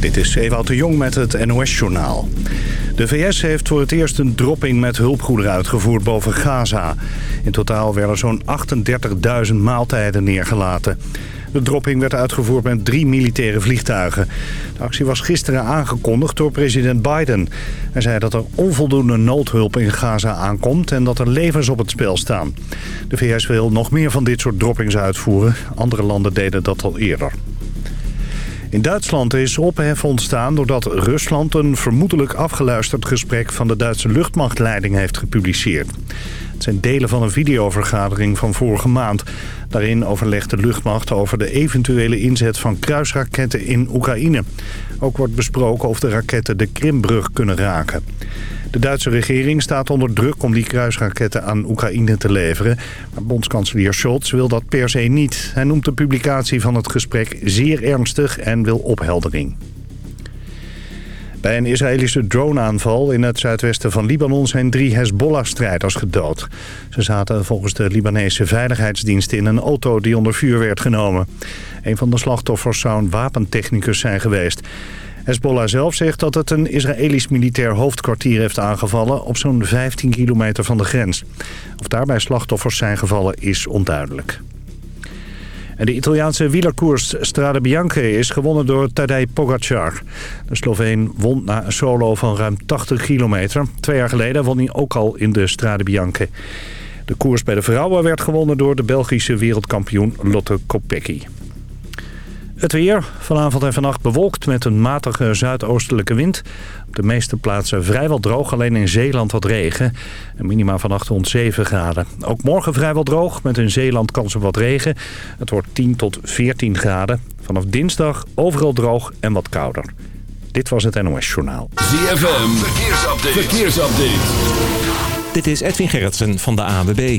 Dit is Ewout de Jong met het NOS-journaal. De VS heeft voor het eerst een dropping met hulpgoederen uitgevoerd boven Gaza. In totaal werden zo'n 38.000 maaltijden neergelaten. De dropping werd uitgevoerd met drie militaire vliegtuigen. De actie was gisteren aangekondigd door president Biden. Hij zei dat er onvoldoende noodhulp in Gaza aankomt en dat er levens op het spel staan. De VS wil nog meer van dit soort droppings uitvoeren. Andere landen deden dat al eerder. In Duitsland is ophef ontstaan doordat Rusland een vermoedelijk afgeluisterd gesprek van de Duitse luchtmachtleiding heeft gepubliceerd. Het zijn delen van een videovergadering van vorige maand. Daarin overlegt de luchtmacht over de eventuele inzet van kruisraketten in Oekraïne. Ook wordt besproken of de raketten de Krimbrug kunnen raken. De Duitse regering staat onder druk om die kruisraketten aan Oekraïne te leveren. Maar bondskanselier Scholz wil dat per se niet. Hij noemt de publicatie van het gesprek zeer ernstig en wil opheldering. Bij een Israëlische droneaanval in het zuidwesten van Libanon zijn drie Hezbollah-strijders gedood. Ze zaten volgens de Libanese veiligheidsdiensten in een auto die onder vuur werd genomen. Een van de slachtoffers zou een wapentechnicus zijn geweest. Hezbollah zelf zegt dat het een Israëlisch militair hoofdkwartier heeft aangevallen op zo'n 15 kilometer van de grens. Of daarbij slachtoffers zijn gevallen is onduidelijk. En de Italiaanse wielerkoers Strade Bianche is gewonnen door Tadej Pogacar. De Sloveen won na een solo van ruim 80 kilometer. Twee jaar geleden won hij ook al in de Strade Bianche. De koers bij de vrouwen werd gewonnen door de Belgische wereldkampioen Lotte Kopecky. Het weer. Vanavond en vannacht bewolkt met een matige zuidoostelijke wind. Op de meeste plaatsen vrijwel droog, alleen in Zeeland wat regen. Een minima vannacht rond 7 graden. Ook morgen vrijwel droog, met in Zeeland kans op wat regen. Het wordt 10 tot 14 graden. Vanaf dinsdag overal droog en wat kouder. Dit was het NOS Journaal. ZFM, verkeersupdate. verkeersupdate. Dit is Edwin Gerritsen van de ANWB.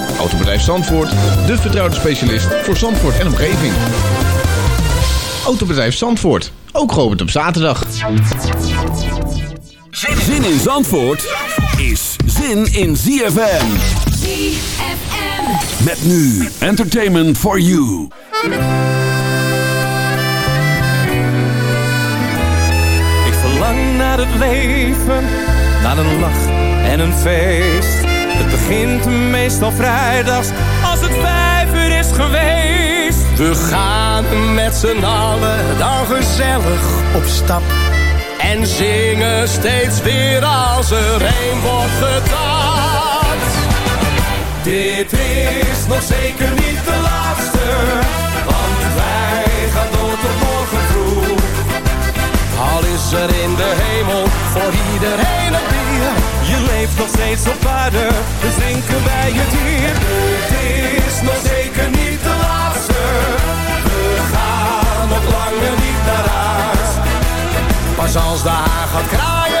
Autobedrijf Zandvoort, de vertrouwde specialist voor Zandvoort en omgeving. Autobedrijf Zandvoort, ook geopend op zaterdag. Zin in Zandvoort is zin in ZFM. ZFM. Met nu Entertainment for You. Ik verlang naar het leven, naar een lach en een feest. Het begint meestal vrijdags als het vijf uur is geweest. We gaan met z'n allen dan gezellig op stap. En zingen steeds weer als er een wordt getapt. Dit is nog zeker niet de laatste, want wij gaan door tot morgen vroeg. Al is er in de hemel voor iedereen een Je leeft nog steeds op aarde, dus drinken wij het hier. Het is nog zeker niet de laatste. We gaan nog langer niet naar huis. Pas als de haan gaat kraaien,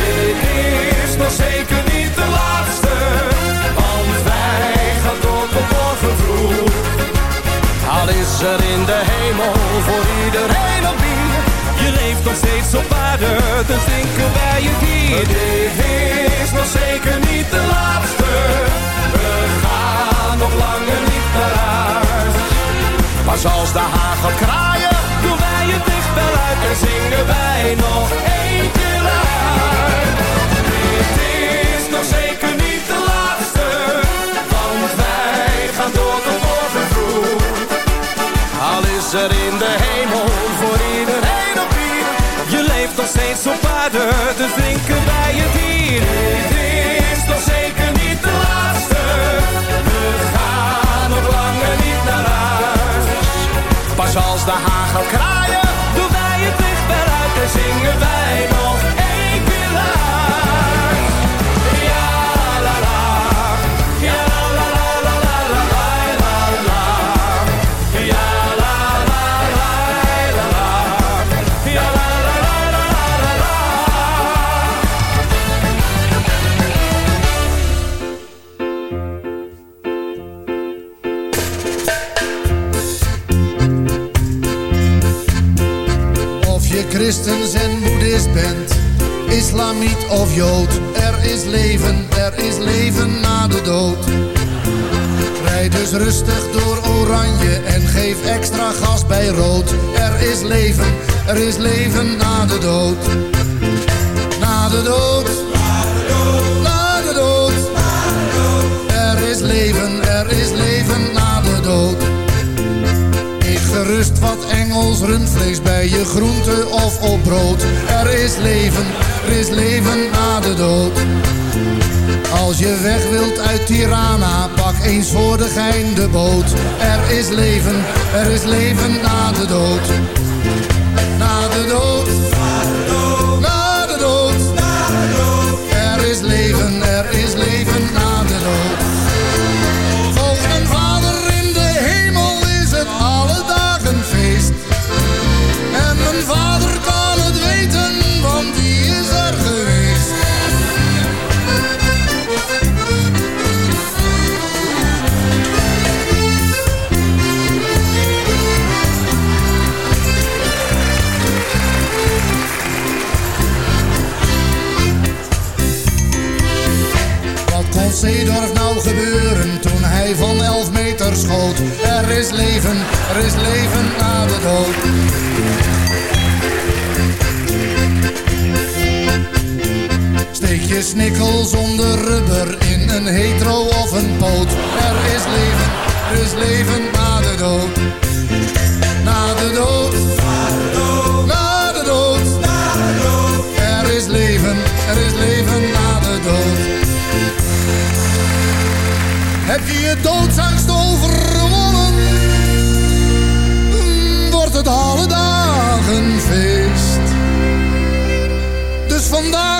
Dit is nog zeker niet de laatste, want wij gaan toch op vervloer. Al is er in de hemel voor iedereen op wie Je leeft nog steeds op aarde, dus denken wij je hier Dit is nog zeker niet de laatste We gaan nog langer niet naar huis. Maar zoals de haan gaat kraaien Doen wij het dichtbij uit en zingen wij nog één keer uit. Het is nog zeker niet de laatste, want wij gaan tot onze groep. Al is er in de hemel voor iedereen op hier. Je leeft nog steeds op aarde, dus drinken wij het hier. Dit is nog zeker niet de laatste. We gaan nog langer niet naar huis. Pas als de hagel kraaien, doen wij het licht eruit en zingen wij nog er is leven na de dood. Steek je snikkel zonder rubber in een hetero of een poot. Er is leven, er is leven na de dood. Na de dood, na de dood, na de dood. Er is leven, er is leven na de dood. Heb je je doodsangst overwonnen? alle dagen feest. Dus vandaag.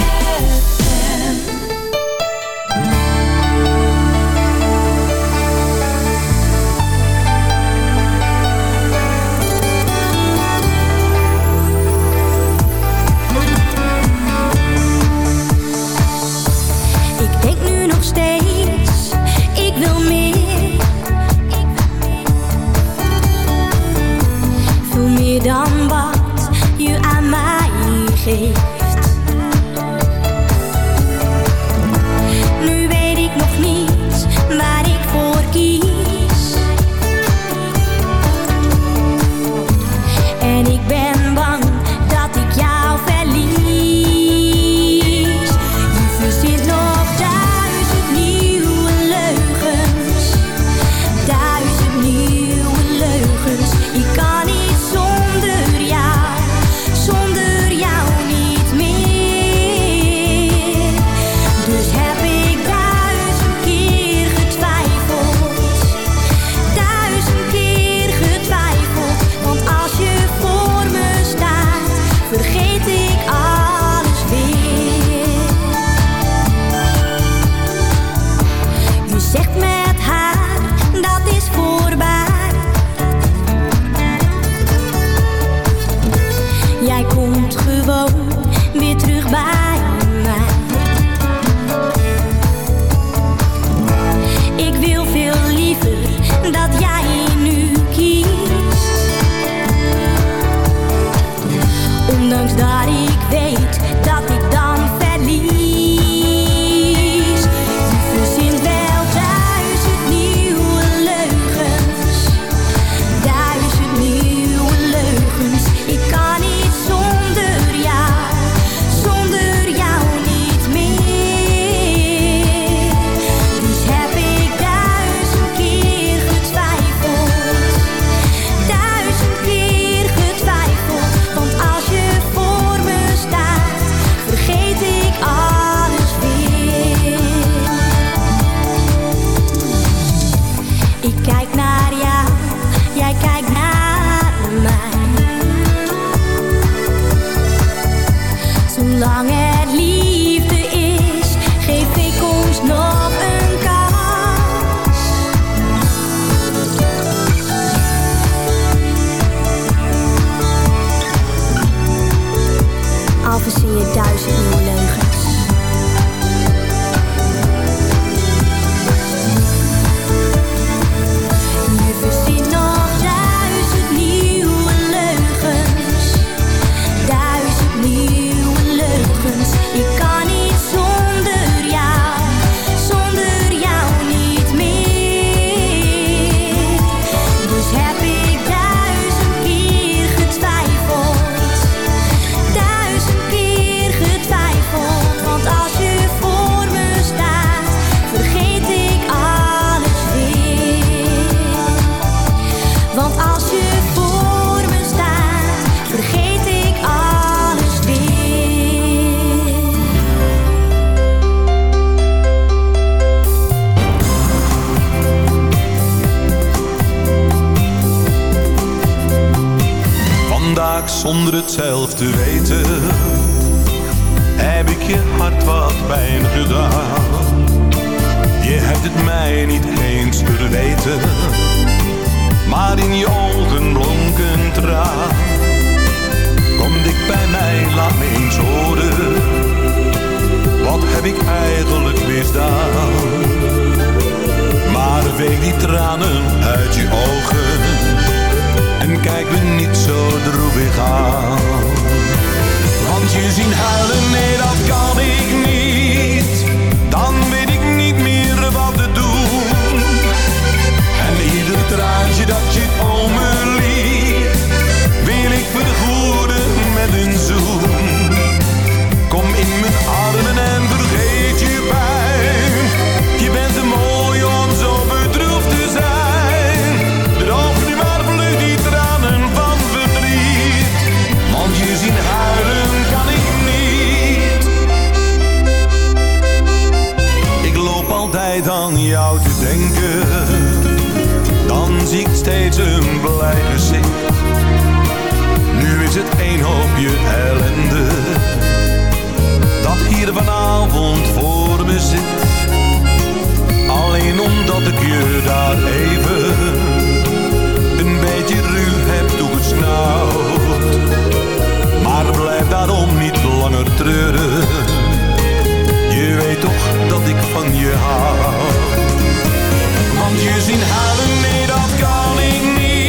maar in je ogen blonk een traan. Kom dik bij mij, laat me eens horen, wat heb ik eigenlijk misdaan? Maar veeg die tranen uit je ogen en kijk me niet zo droevig aan. Want je zien huilen, nee dat kan ik niet. steeds een blij gezicht. Nu is het een hoopje ellende, dat hier vanavond voor me zit. Alleen omdat ik je daar even een beetje ruw heb toegesnauwd. Maar blijf daarom niet langer treuren, je weet toch dat ik van je hou. Want je zien huilen, nee dat kan ik niet.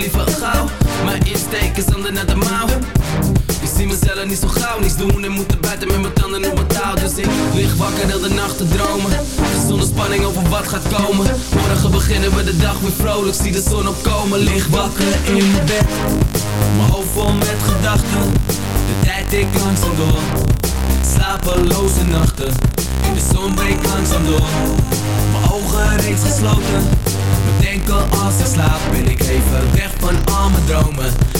Liever gauw. Mijn insteek is ander naar de mouw. Ik zie mezelf niet zo gauw. Niets doen En moeten buiten met mijn tanden op mijn touw Dus ik lig wakker heel de nacht te dromen. Zonder spanning over wat gaat komen. Morgen beginnen we de dag weer vrolijk. Zie de zon opkomen. Lig wakker in mijn bed. Mijn hoofd vol met gedachten. De tijd ik langzaam door. Slapeloze nachten. In de zon breekt langzaam door. Mijn ogen reeds gesloten Bedenken als ik slaap Ben ik even weg van al mijn dromen. Maar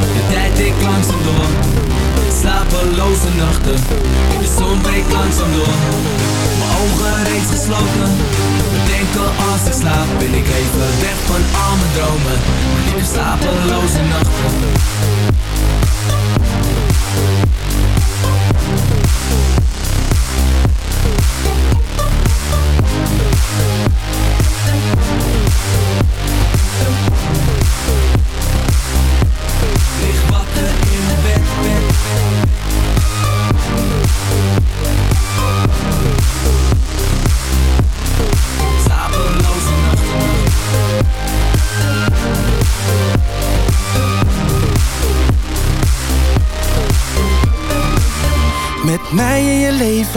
tijd ik langzaam door. Slapeloze nachten De zon breekt langzaam door. Mijn ogen reeds gesloten Bedenken als ik slaap Ben ik even weg van al mijn dromen. Heb slapeloze nachten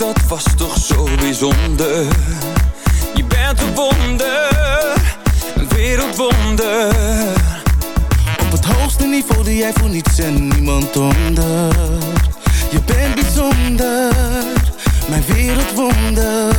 Dat was toch zo bijzonder. Je bent een wonder, een wereldwonder. Op het hoogste niveau die jij voor niets en niemand onder. Je bent bijzonder, mijn wereldwonder.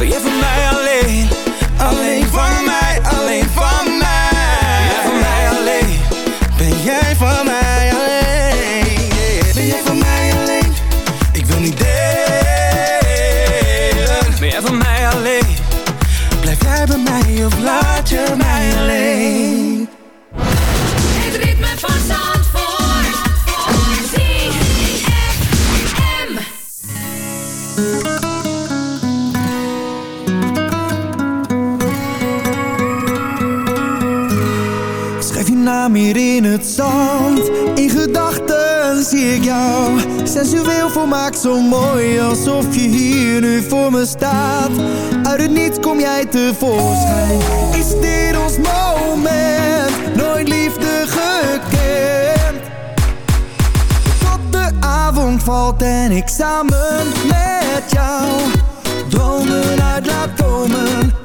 Ben jij voor mij sensueel volmaakt, zo mooi alsof je hier nu voor me staat. Uit het niets kom jij tevoorschijn. Is dit ons moment? Nooit liefde gekend. Tot de avond valt en ik samen met jou dromen uit laat komen.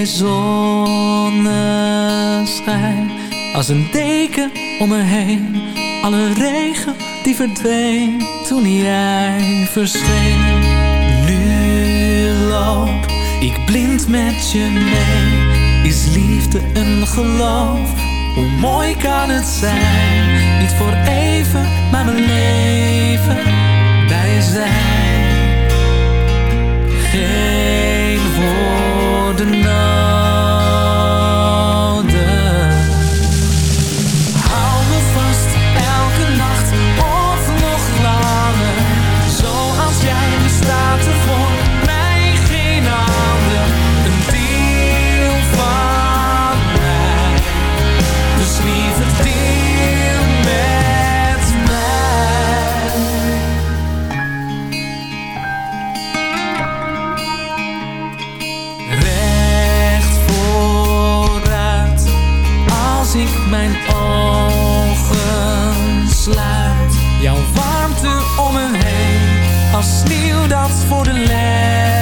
jij zonneschijn. Als een deken om me heen Alle regen die verdween Toen jij verscheen. Nu loop ik blind met je mee. Is liefde een geloof? Hoe mooi kan het zijn? Niet voor even, maar mijn leven Bij je zijn. Geen woorden als sneeuw voor de lijn.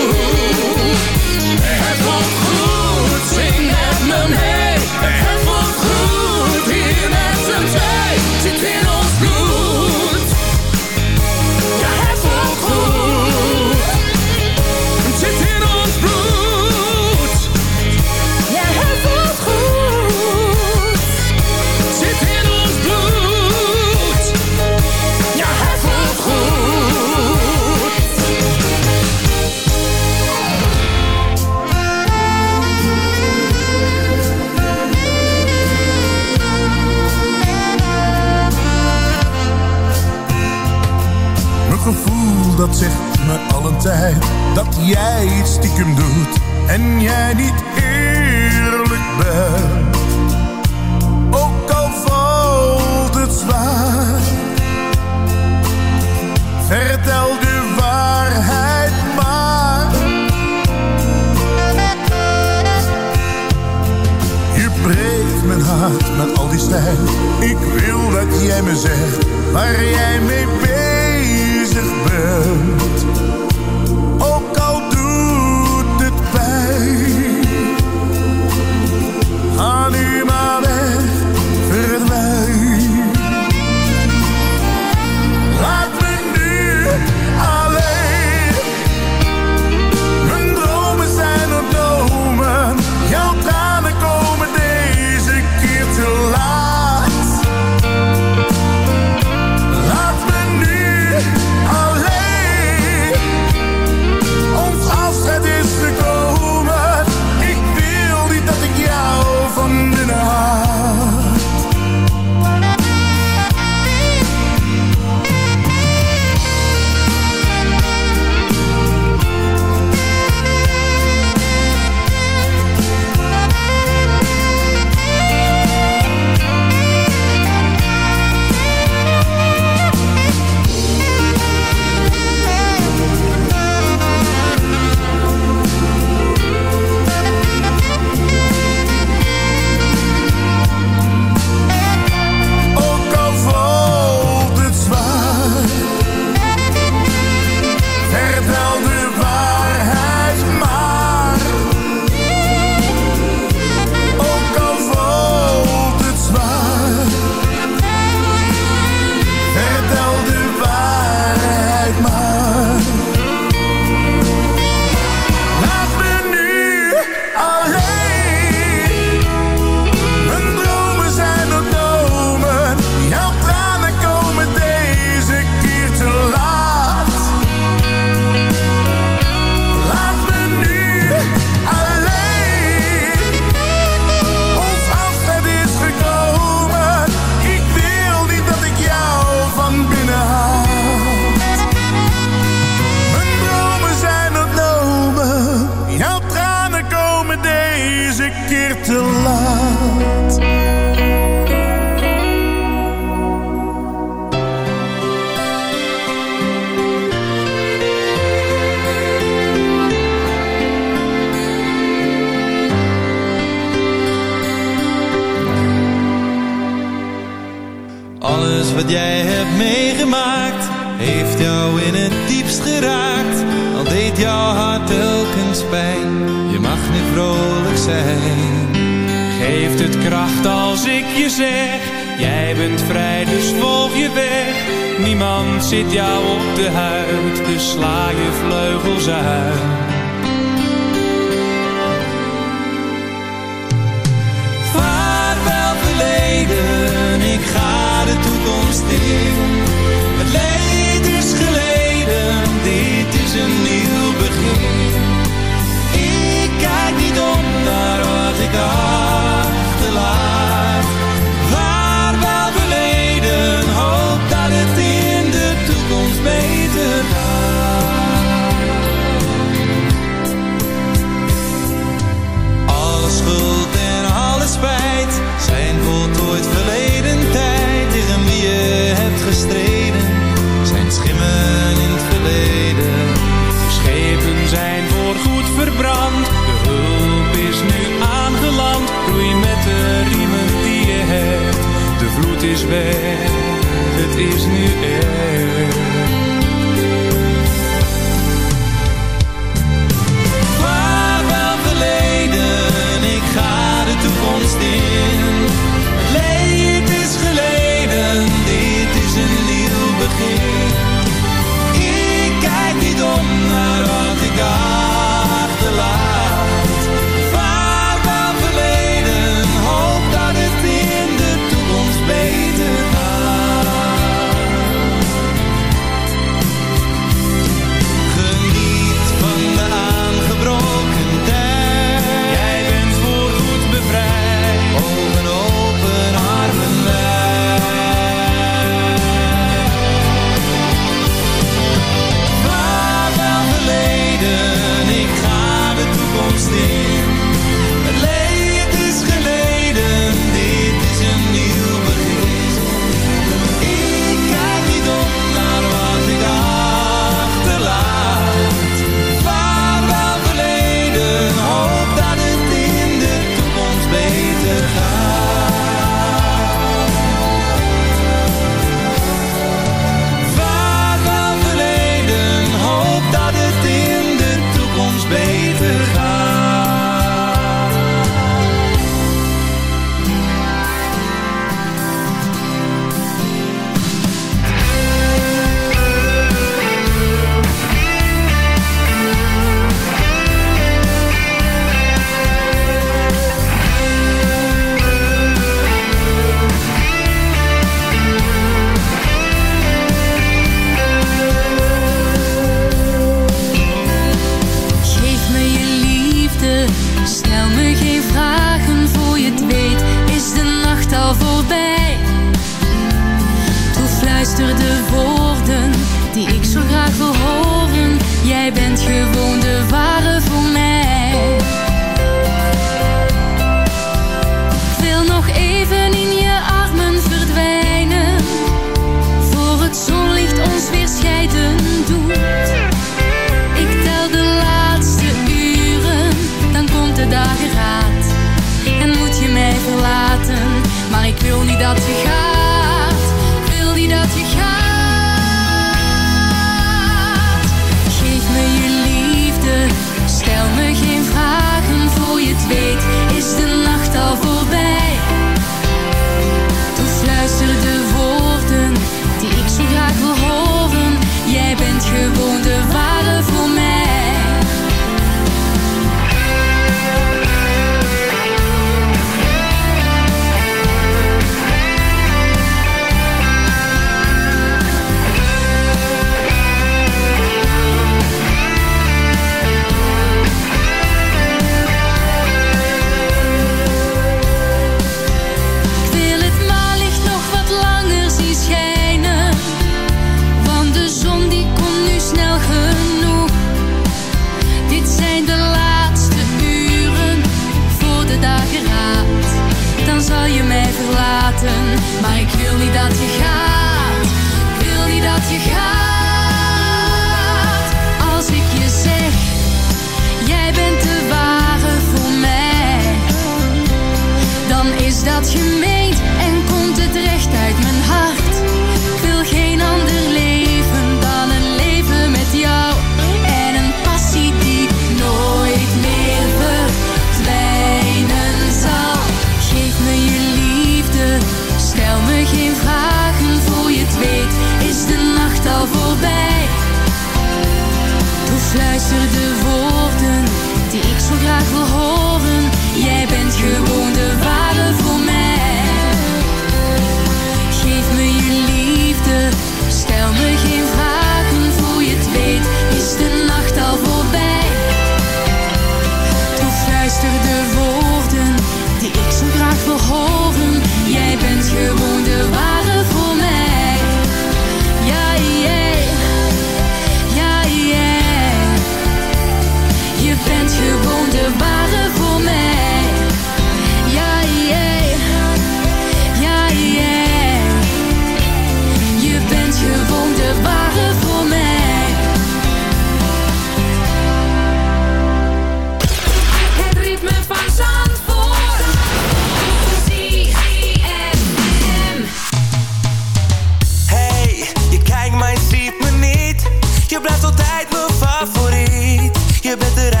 Je bent de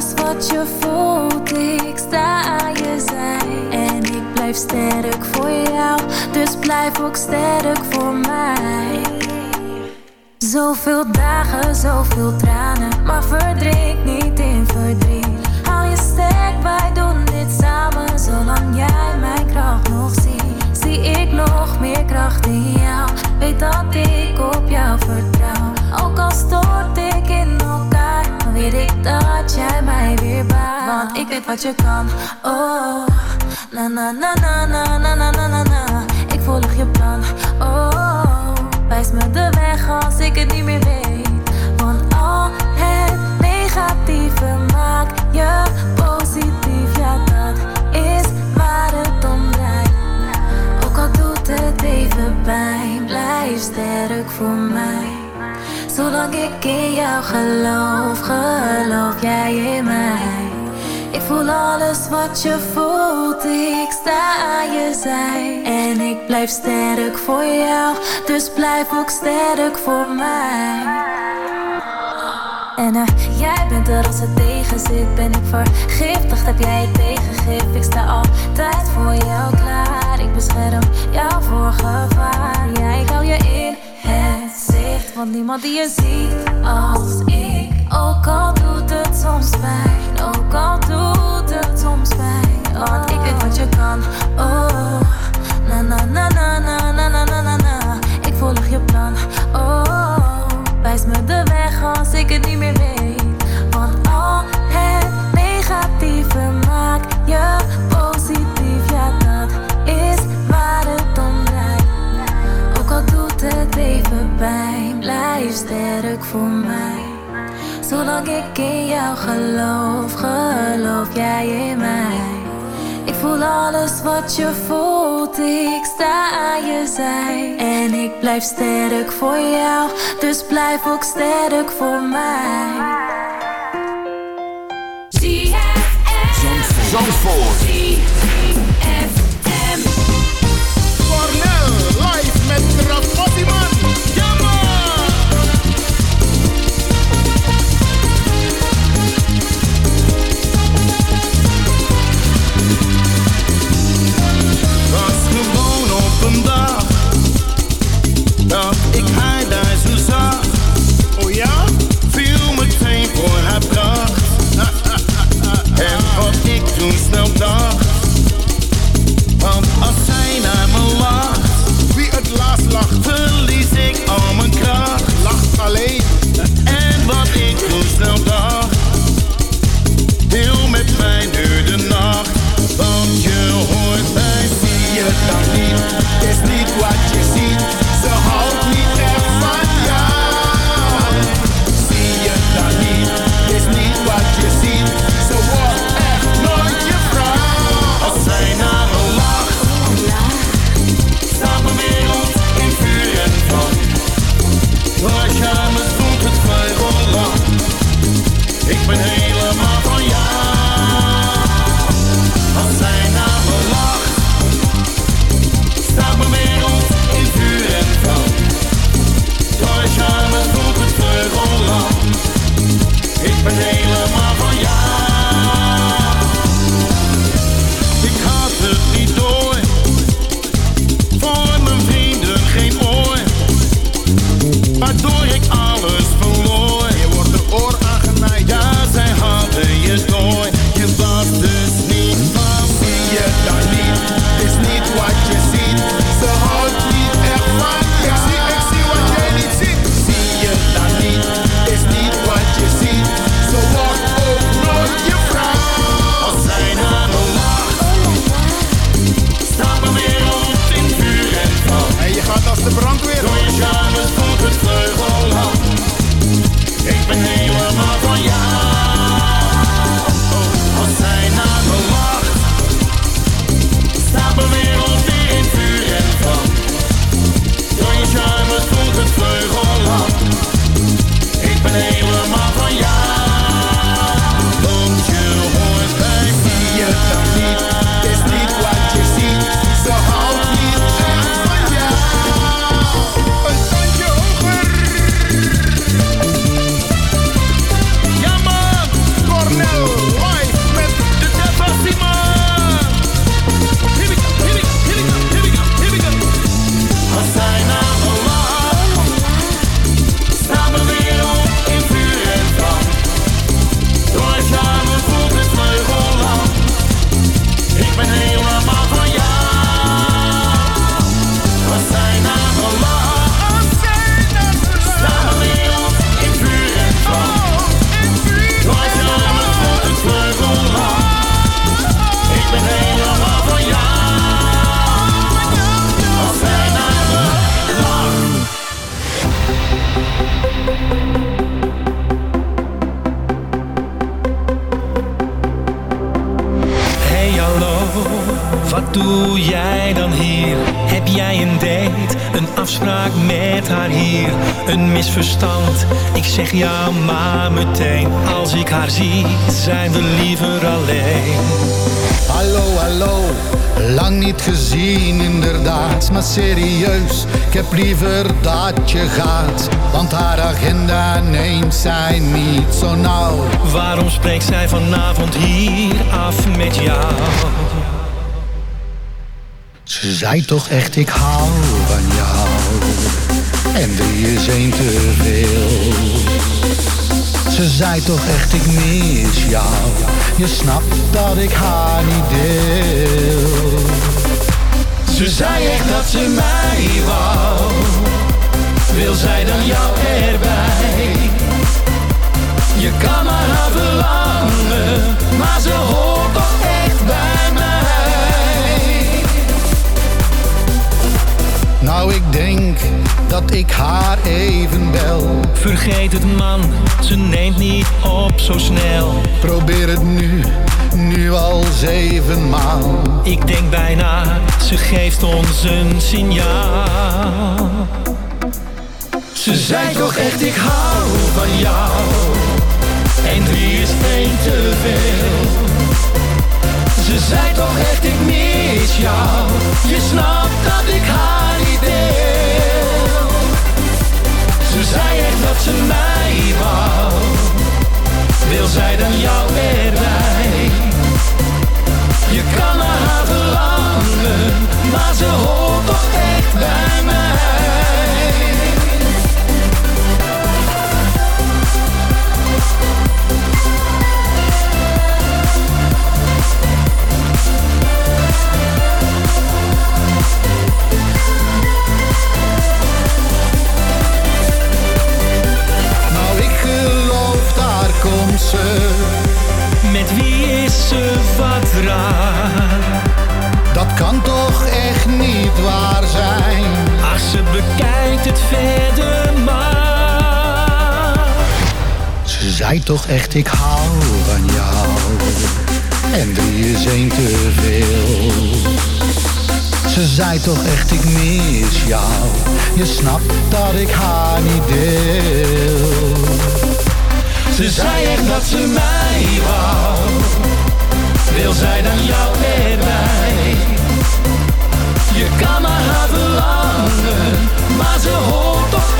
wat je voelt, ik sta aan je zij. En ik blijf sterk voor jou, dus blijf ook sterk voor mij. Zoveel dagen, zoveel tranen, maar verdrink niet in verdriet. Hou je sterk, wij doen dit samen, zolang jij mijn kracht nog ziet. Zie ik nog meer kracht in jou, weet dat ik op jou vertrouw. Ook al stort ik in dan weet ik dat jij mij weer baart. Want ik weet wat je kan, oh. Na na na na na na na na na na. Ik volg je plan, oh. Wijs me de weg als ik het niet meer weet. Want al het negatieve maakt je positief. Ja, dat is waar het om draait. Ook al doet het even pijn, blijf sterk voor mij. Zolang ik in jou geloof, geloof jij in mij. Ik voel alles wat je voelt, ik sta aan je zij. En ik blijf sterk voor jou, dus blijf ook sterk voor mij. En uh, jij bent er als het tegen zit, ben ik vergiftigd, heb jij het tegengif. Ik sta altijd voor jou klaar, ik bescherm jou voor gevaar. Ja, ik hou je in want niemand die je ziet als ik. Ook al doet het soms pijn, ook al doet het soms pijn. Want ik weet wat je kan, oh. Na na na na na na na na na. Ik volg je plan, oh. Wijs me de weg als ik het niet meer weet. Want al het negatieve maakt je sterk voor mij. Zolang ik in jou geloof, geloof jij in mij. Ik voel alles wat je voelt, ik sta aan je zij. En ik blijf sterk voor jou, dus blijf ook sterk voor mij. Zandvoort. nachten misverstand, ik zeg ja maar meteen. Als ik haar zie, zijn we liever alleen. Hallo, hallo, lang niet gezien inderdaad, maar serieus, ik heb liever dat je gaat, want haar agenda neemt zij niet zo nauw. Waarom spreekt zij vanavond hier af met jou? Ze zei toch echt, ik hou van jou, en drie is één te veel. Ze zei toch echt, ik mis jou, je snapt dat ik haar niet deel. Ze zei echt dat ze mij wou. Wil zij dan jou erbij? Je kan maar haar verlangen, maar ze hoort toch Nou, ik denk dat ik haar even bel. Vergeet het man, ze neemt niet op zo snel. Probeer het nu, nu al zevenmaal. Ik denk bijna, ze geeft ons een signaal. Ze zei toch echt, ik hou van jou. En drie is één te veel. Ze zei toch echt, ik mis jou. Je snapt dat ik haar niet Ze zei echt dat ze mij wou. Wil zij dan jou erbij? Je kan haar het verder maar. Ze zei toch echt, ik hou van jou. En drie is één te veel. Ze zei toch echt, ik mis jou. Je snapt dat ik haar niet deel. Ze zei echt dat ze mij wou. Wil zij dan jou erbij? Je kan naar haar maar ze hoort toch